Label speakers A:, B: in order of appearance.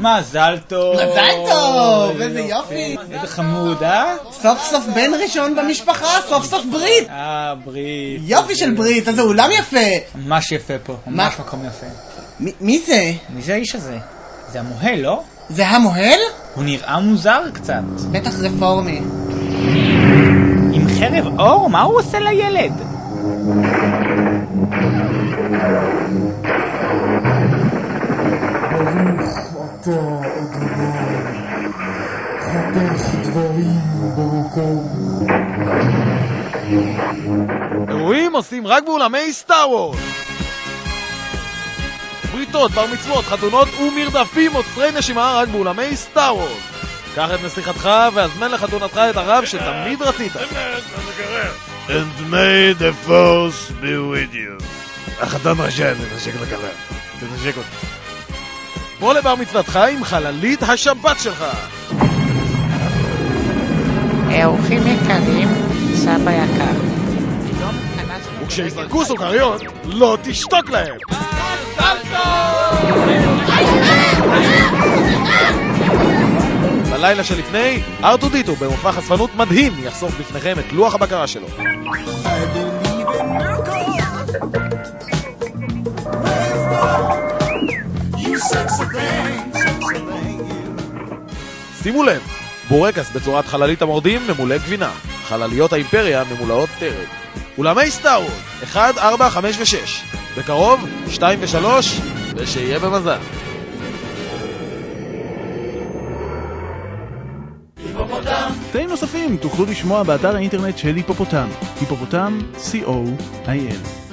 A: מזל טוב!
B: מזל טוב! איזה יופי!
A: איזה חמוד, אה?
B: סוף סוף בן ראשון במשפחה, סוף סוף ברית!
A: אה, ברית.
B: יופי של ברית, איזה אולם יפה!
A: ממש יפה פה, ממש מקום יפה.
B: מי זה?
A: מי זה האיש הזה? זה המוהל, לא?
B: זה המוהל?
A: הוא נראה מוזר קצת.
B: בטח רפורמי.
A: עם חרב אור? מה הוא עושה לילד?
C: אדוני, חתך דברים במקום.
D: אירועים עושים רק באולמי סטאר וורס! בריתות, בר מצוות, חתונות ומרדפים עוצרי נשימה רק באולמי סטאר וורס! קח את נסיכתך והזמן לחתונתך את הרב שתמיד רצית.
E: And may the force be with you. החתן רשאי לנשק לכלה. תנשק אותי.
D: בוא לבר מצוותך עם חללית השבת שלך!
F: אורחים יקרים, סבא יקר.
D: וכשיזרקו סוכריות, לא תשתוק להם! בלילה שלפני, ארטודיטו במופע חשפנות מדהים יחשוף בפניכם את לוח הבקרה שלו. שימו לב, בורקס בצורת חללית המורדים ממולא גבינה, חלליות האימפריה ממולאות טרד. אולמי סטאר וורס, 1, 4, 5 ו-6. בקרוב, 2 ו-3, ושיהיה במזל.
G: תאים נוספים תוכלו לשמוע באתר האינטרנט של היפופוטם, היפופוטם, co.il.